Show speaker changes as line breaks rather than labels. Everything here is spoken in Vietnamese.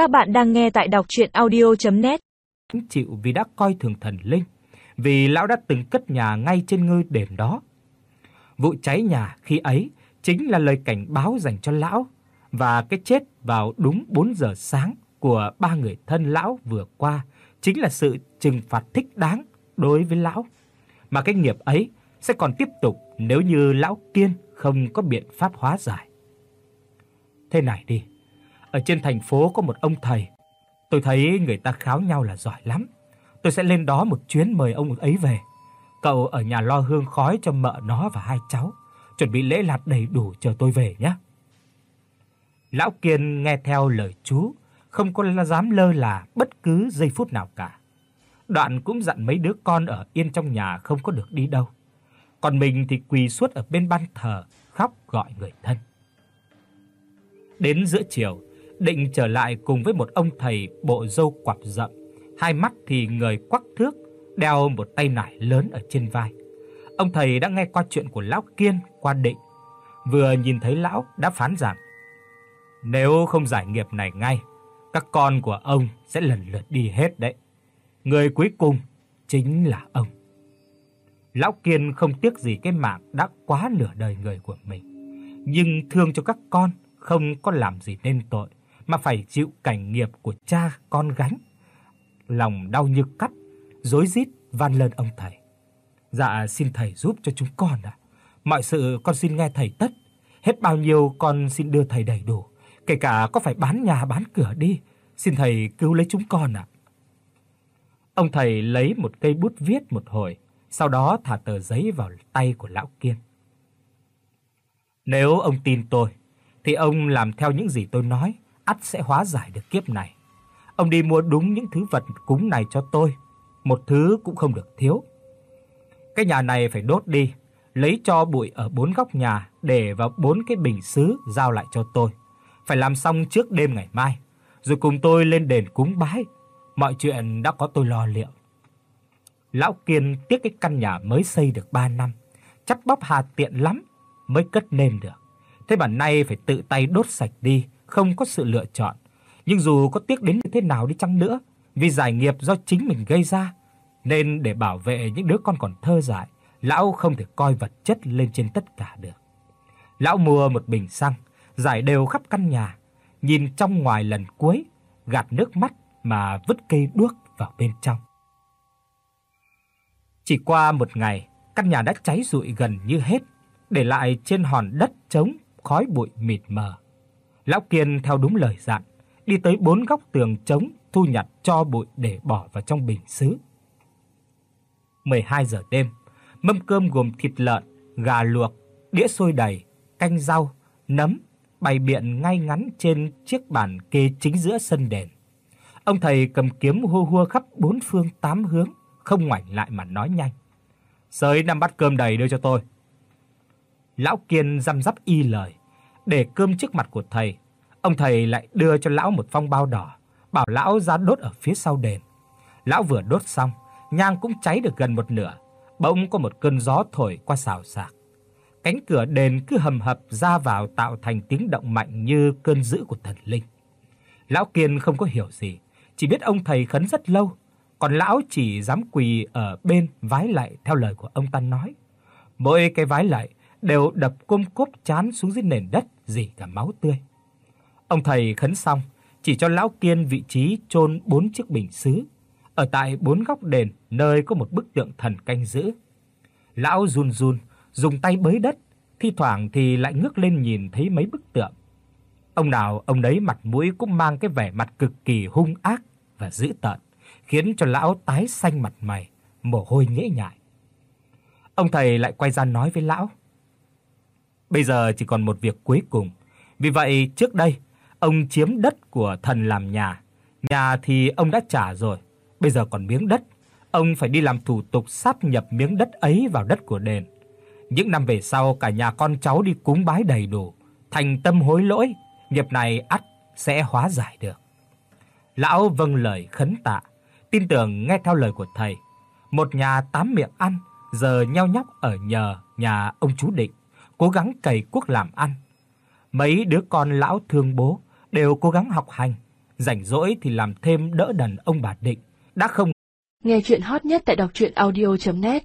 Các bạn đang nghe tại đọc audio net
Chịu vì đã coi thường thần linh, vì lão đã từng cất nhà ngay trên ngôi đền đó. Vụ cháy nhà khi ấy chính là lời cảnh báo dành cho lão và cái chết vào đúng 4 giờ sáng của ba người thân lão vừa qua chính là sự trừng phạt thích đáng đối với lão. Mà cái nghiệp ấy sẽ còn tiếp tục nếu như lão Kiên không có biện pháp hóa giải. Thế này đi, ở trên thành phố có một ông thầy, tôi thấy người ta kháo nhau là giỏi lắm. Tôi sẽ lên đó một chuyến mời ông ấy về. Cậu ở nhà lo hương khói cho mợ nó và hai cháu, chuẩn bị lễ lạt đầy đủ chờ tôi về nhé. Lão Kiên nghe theo lời chú, không có dám lơ là bất cứ giây phút nào cả. Đoạn cũng dặn mấy đứa con ở yên trong nhà không có được đi đâu. Còn mình thì quỳ suốt ở bên ban thờ, khóc gọi người thân. Đến giữa chiều, định trở lại cùng với một ông thầy bộ râu quặp rậm, hai mắt thì người quắc thước, đeo một tay nải lớn ở trên vai. Ông thầy đã nghe qua chuyện của lão Kiên qua định, vừa nhìn thấy lão đã phán rằng: "Nếu không giải nghiệp này ngay, các con của ông sẽ lần lượt đi hết đấy. Người cuối cùng chính là ông." Lão Kiên không tiếc gì cái mạng đã quá nửa đời người của mình, nhưng thương cho các con không có làm gì nên tội mà phải chịu cảnh nghiệp của cha con gánh. Lòng đau như cắt, rối rít van lên ông thầy. Dạ xin thầy giúp cho chúng con ạ. Mọi sự con xin nghe thầy tất, hết bao nhiêu con xin đưa thầy đầy đủ, kể cả có phải bán nhà bán cửa đi, xin thầy cứu lấy chúng con ạ. Ông thầy lấy một cây bút viết một hồi, sau đó thả tờ giấy vào tay của lão Kiên. Nếu ông tin tôi, thì ông làm theo những gì tôi nói, ắt sẽ hóa giải được kiếp này. Ông đi mua đúng những thứ vật cúng này cho tôi, một thứ cũng không được thiếu. Cái nhà này phải đốt đi, lấy cho bụi ở bốn góc nhà để vào bốn cái bình sứ giao lại cho tôi. Phải làm xong trước đêm ngày mai, rồi cùng tôi lên đền cúng bái. Mọi chuyện đã có tôi lo liệu. Lão Kiên tiếc cái căn nhà mới xây được 3 năm, chắt bóp hà tiện lắm mới cất nêm được. Thế mà nay phải tự tay đốt sạch đi, không có sự lựa chọn. Nhưng dù có tiếc đến như thế nào đi chăng nữa, vì giải nghiệp do chính mình gây ra, nên để bảo vệ những đứa con còn thơ dại, lão không thể coi vật chất lên trên tất cả được. Lão mua một bình xăng, rải đều khắp căn nhà, nhìn trong ngoài lần cuối, gạt nước mắt mà vứt cây đuốc vào bên trong. Chỉ qua một ngày, căn nhà đã cháy rụi gần như hết, để lại trên hòn đất trống khói bụi mịt mờ. Lão Kiên theo đúng lời dặn, đi tới bốn góc tường trống thu nhặt cho bụi để bỏ vào trong bình sứ. 12 giờ đêm, mâm cơm gồm thịt lợn, gà luộc, đĩa xôi đầy, canh rau, nấm bày biện ngay ngắn trên chiếc bàn kê chính giữa sân đền. Ông thầy cầm kiếm hô hua khắp bốn phương tám hướng, không ngoảnh lại mà nói nhanh. "Sới năm bát cơm đầy đưa cho tôi." Lão Kiên răm rắp y lời, để cơm trước mặt của thầy. Ông thầy lại đưa cho lão một phong bao đỏ, bảo lão ra đốt ở phía sau đền. Lão vừa đốt xong, nhang cũng cháy được gần một nửa, bỗng có một cơn gió thổi qua xào xạc. Cánh cửa đền cứ hầm hập ra vào tạo thành tiếng động mạnh như cơn dữ của thần linh. Lão Kiên không có hiểu gì, chỉ biết ông thầy khấn rất lâu, còn lão chỉ dám quỳ ở bên vái lạy theo lời của ông ta nói. Mỗi cái vái lạy đều đập côm cốp chán xuống dưới nền đất rỉ cả máu tươi. Ông thầy khấn xong, chỉ cho lão Kiên vị trí chôn bốn chiếc bình sứ ở tại bốn góc đền nơi có một bức tượng thần canh giữ. Lão run run, dùng tay bới đất, thi thoảng thì lại ngước lên nhìn thấy mấy bức tượng. Ông nào ông đấy mặt mũi cũng mang cái vẻ mặt cực kỳ hung ác và dữ tợn, khiến cho lão tái xanh mặt mày, mồ hôi nhễ nhại. Ông thầy lại quay ra nói với lão: Bây giờ chỉ còn một việc cuối cùng. Vì vậy trước đây ông chiếm đất của thần làm nhà, nhà thì ông đã trả rồi, bây giờ còn miếng đất, ông phải đi làm thủ tục sáp nhập miếng đất ấy vào đất của đền. Những năm về sau cả nhà con cháu đi cúng bái đầy đủ, thành tâm hối lỗi, nghiệp này ắt sẽ hóa giải được. Lão vâng lời khấn tạ, tin tưởng nghe theo lời của thầy. Một nhà tám miệng ăn giờ nheo nhóc ở nhờ nhà ông chú Định cố gắng cày cuốc làm ăn. Mấy đứa con lão thương bố đều cố gắng học hành, rảnh rỗi thì làm thêm đỡ đần ông bà Định, đã không
Nghe truyện hot nhất tại doctruyenaudio.net